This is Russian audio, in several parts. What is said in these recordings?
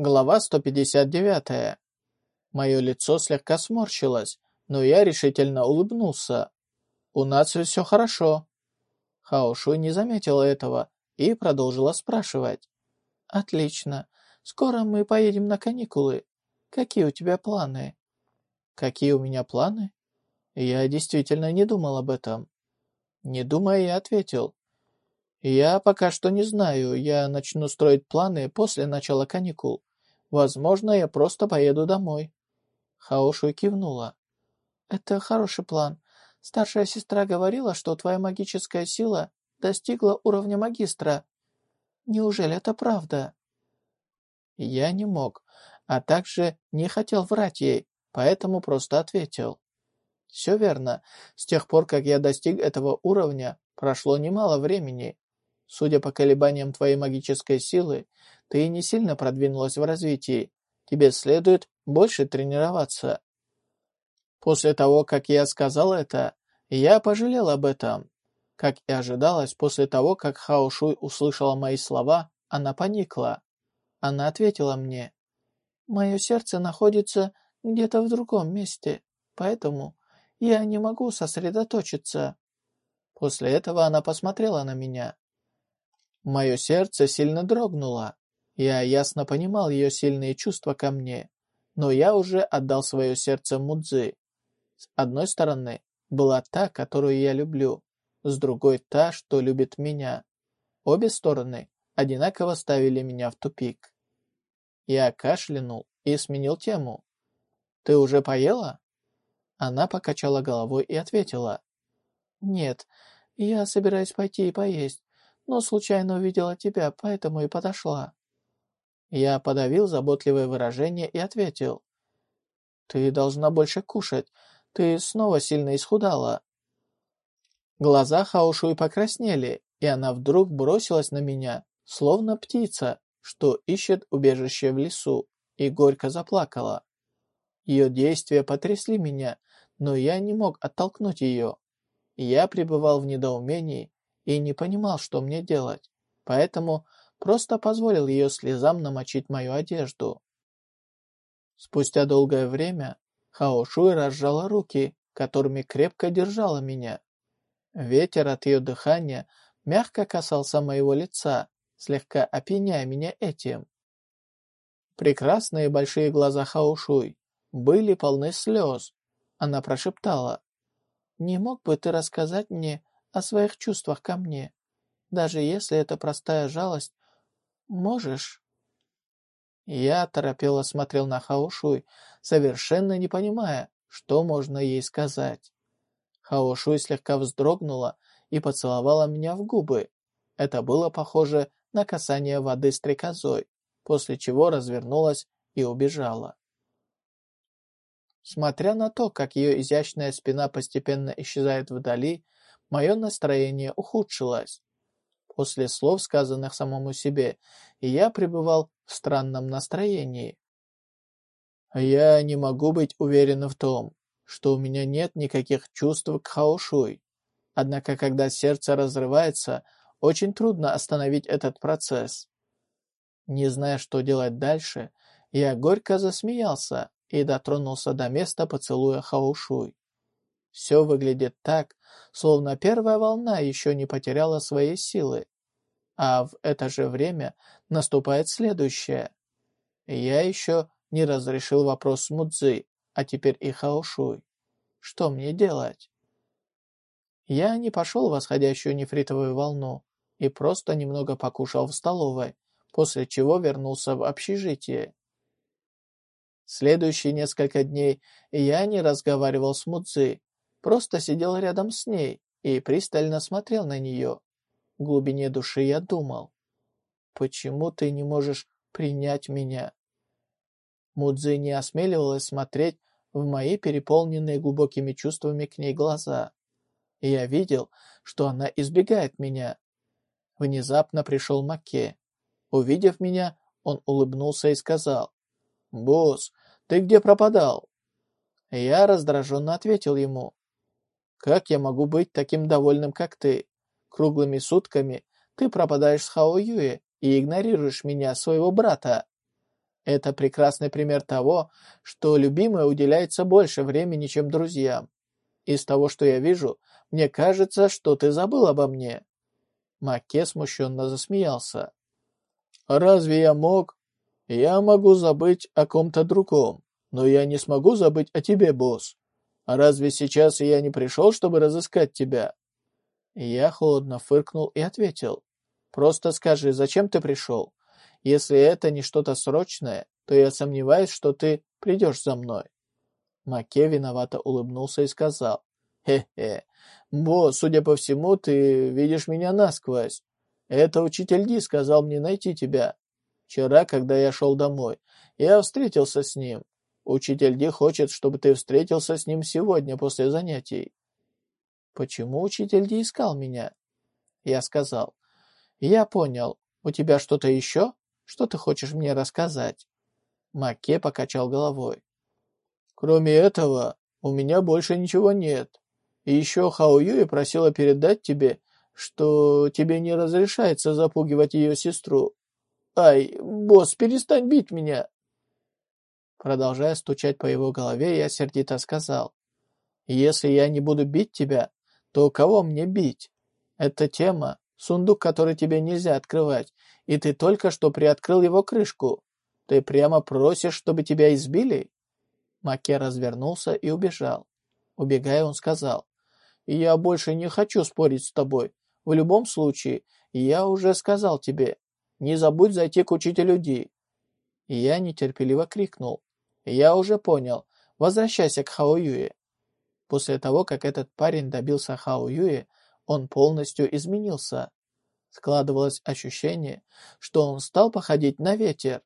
Глава 159. Мое лицо слегка сморщилось, но я решительно улыбнулся. «У нас все хорошо». Хаошуй не заметила этого и продолжила спрашивать. «Отлично. Скоро мы поедем на каникулы. Какие у тебя планы?» «Какие у меня планы?» Я действительно не думал об этом. Не думая, я ответил. «Я пока что не знаю. Я начну строить планы после начала каникул. Возможно, я просто поеду домой». Хаошуй кивнула. «Это хороший план. Старшая сестра говорила, что твоя магическая сила достигла уровня магистра. Неужели это правда?» Я не мог, а также не хотел врать ей, поэтому просто ответил. «Все верно. С тех пор, как я достиг этого уровня, прошло немало времени. Судя по колебаниям твоей магической силы, ты не сильно продвинулась в развитии. Тебе следует больше тренироваться. После того, как я сказал это, я пожалел об этом. Как и ожидалось, после того, как Хао Шуй услышала мои слова, она поникла. Она ответила мне, «Мое сердце находится где-то в другом месте, поэтому я не могу сосредоточиться». После этого она посмотрела на меня. Мое сердце сильно дрогнуло. Я ясно понимал ее сильные чувства ко мне, но я уже отдал свое сердце Мудзи. С одной стороны, была та, которую я люблю, с другой та, что любит меня. Обе стороны одинаково ставили меня в тупик. Я кашлянул и сменил тему. «Ты уже поела?» Она покачала головой и ответила. «Нет, я собираюсь пойти и поесть, но случайно увидела тебя, поэтому и подошла». Я подавил заботливое выражение и ответил. «Ты должна больше кушать. Ты снова сильно исхудала». Глаза Хаушуи покраснели, и она вдруг бросилась на меня, словно птица, что ищет убежище в лесу, и горько заплакала. Ее действия потрясли меня, но я не мог оттолкнуть ее. Я пребывал в недоумении и не понимал, что мне делать, поэтому просто позволил ее слезам намочить мою одежду. Спустя долгое время Хао Шуй разжала руки, которыми крепко держала меня. Ветер от ее дыхания мягко касался моего лица, слегка опьяняя меня этим. Прекрасные большие глаза Хаушуй были полны слез. Она прошептала, «Не мог бы ты рассказать мне о своих чувствах ко мне, даже если это простая жалость Можешь?» Я торопело смотрел на Хаошуй, совершенно не понимая, что можно ей сказать. Хаошуй слегка вздрогнула и поцеловала меня в губы. Это было похоже на касание воды стрекозой, после чего развернулась и убежала. Смотря на то, как ее изящная спина постепенно исчезает вдали, мое настроение ухудшилось. После слов, сказанных самому себе, я пребывал в странном настроении. Я не могу быть уверен в том, что у меня нет никаких чувств к Хаошуй. Однако, когда сердце разрывается, очень трудно остановить этот процесс. Не зная, что делать дальше, я горько засмеялся и дотронулся до места поцелуя Хаушуй. Все выглядит так, словно первая волна еще не потеряла своей силы. А в это же время наступает следующее. Я еще не разрешил вопрос с Мудзи, а теперь и Хаошуй. Что мне делать? Я не пошел в восходящую нефритовую волну и просто немного покушал в столовой, после чего вернулся в общежитие. Следующие несколько дней я не разговаривал с Мудзи, просто сидел рядом с ней и пристально смотрел на нее. В глубине души я думал, почему ты не можешь принять меня? Мудзи не осмеливалась смотреть в мои переполненные глубокими чувствами к ней глаза. Я видел, что она избегает меня. Внезапно пришел Маке. Увидев меня, он улыбнулся и сказал, «Босс, ты где пропадал?» Я раздраженно ответил ему, «Как я могу быть таким довольным, как ты? Круглыми сутками ты пропадаешь с Хао Юэ и игнорируешь меня, своего брата». Это прекрасный пример того, что любимой уделяется больше времени, чем друзьям. Из того, что я вижу, мне кажется, что ты забыл обо мне». Маке смущенно засмеялся. «Разве я мог? Я могу забыть о ком-то другом, но я не смогу забыть о тебе, босс. А разве сейчас я не пришел, чтобы разыскать тебя?» Я холодно фыркнул и ответил. «Просто скажи, зачем ты пришел? Если это не что-то срочное, то я сомневаюсь, что ты придешь за мной». Маке виновато улыбнулся и сказал. «Хе-хе, босс, судя по всему, ты видишь меня насквозь. Это учитель Ди сказал мне найти тебя. Вчера, когда я шел домой, я встретился с ним. Учитель Ди хочет, чтобы ты встретился с ним сегодня после занятий. Почему учитель Ди искал меня? Я сказал. Я понял. У тебя что-то еще? Что ты хочешь мне рассказать? Маке покачал головой. Кроме этого, у меня больше ничего нет. И еще Хао Юи просила передать тебе, что тебе не разрешается запугивать ее сестру. Ай, босс, перестань бить меня. Продолжая стучать по его голове, я сердито сказал. «Если я не буду бить тебя, то кого мне бить? Это тема, сундук, который тебе нельзя открывать, и ты только что приоткрыл его крышку. Ты прямо просишь, чтобы тебя избили?» Маке развернулся и убежал. Убегая, он сказал. «Я больше не хочу спорить с тобой. В любом случае, я уже сказал тебе, не забудь зайти к учителю Ди». Я нетерпеливо крикнул. Я уже понял. Возвращайся к Хао Юе. После того, как этот парень добился Хао Юе, он полностью изменился. Складывалось ощущение, что он стал походить на ветер.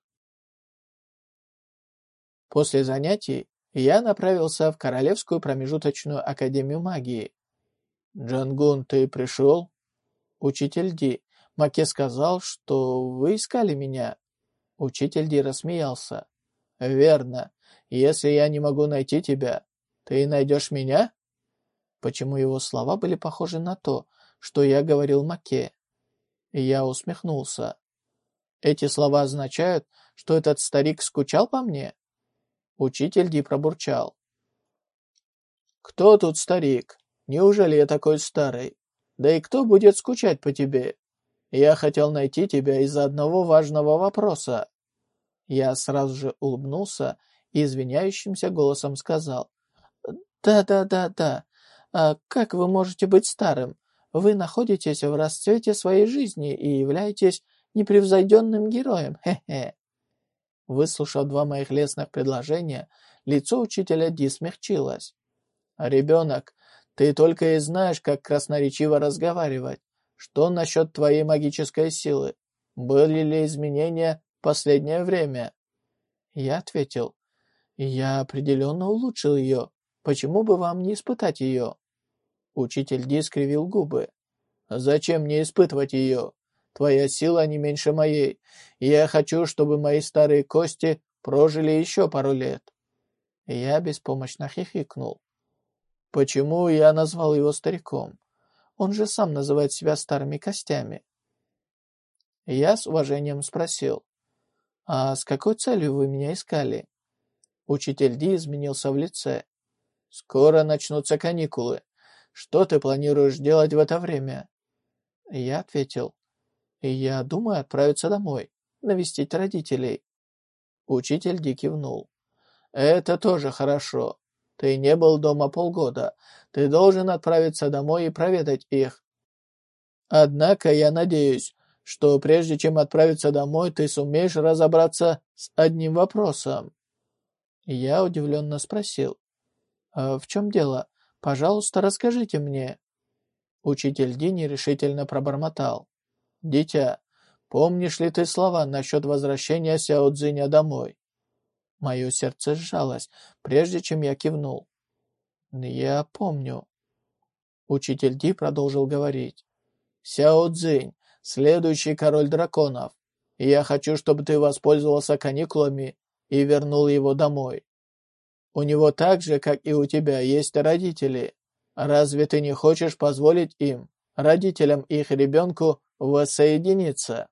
После занятий я направился в Королевскую промежуточную академию магии. «Джангун, ты пришел?» «Учитель Ди, Маке сказал, что вы искали меня». Учитель Ди рассмеялся. «Верно. Если я не могу найти тебя, ты найдешь меня?» Почему его слова были похожи на то, что я говорил Маке? Я усмехнулся. Эти слова означают, что этот старик скучал по мне? Учитель Ди пробурчал. «Кто тут старик? Неужели я такой старый? Да и кто будет скучать по тебе? Я хотел найти тебя из-за одного важного вопроса. Я сразу же улыбнулся и извиняющимся голосом сказал. «Да-да-да-да. А как вы можете быть старым? Вы находитесь в расцвете своей жизни и являетесь непревзойденным героем. Хе-хе». Выслушав два моих лестных предложения, лицо учителя Ди смягчилось. «Ребенок, ты только и знаешь, как красноречиво разговаривать. Что насчет твоей магической силы? Были ли изменения последнее время?» Я ответил, «Я определенно улучшил ее. Почему бы вам не испытать ее?» Учитель Ди скривил губы. «Зачем мне испытывать ее? Твоя сила не меньше моей, я хочу, чтобы мои старые кости прожили еще пару лет». Я беспомощно хихикнул. «Почему я назвал его стариком? Он же сам называет себя старыми костями». Я с уважением спросил. «А с какой целью вы меня искали?» Учитель Ди изменился в лице. «Скоро начнутся каникулы. Что ты планируешь делать в это время?» Я ответил. «Я думаю отправиться домой, навестить родителей». Учитель Ди кивнул. «Это тоже хорошо. Ты не был дома полгода. Ты должен отправиться домой и проведать их. Однако я надеюсь, что прежде чем отправиться домой, ты сумеешь разобраться с одним вопросом». Я удивленно спросил. «А в чем дело? Пожалуйста, расскажите мне». Учитель Дини решительно пробормотал. «Дитя, помнишь ли ты слова насчет возвращения Сяо Цзиня домой?» Мое сердце сжалось, прежде чем я кивнул. «Я помню». Учитель Ди продолжил говорить. «Сяо Цзинь, следующий король драконов. Я хочу, чтобы ты воспользовался каникулами и вернул его домой. У него так же, как и у тебя, есть родители. Разве ты не хочешь позволить им, родителям их ребенку, воссоединиться?»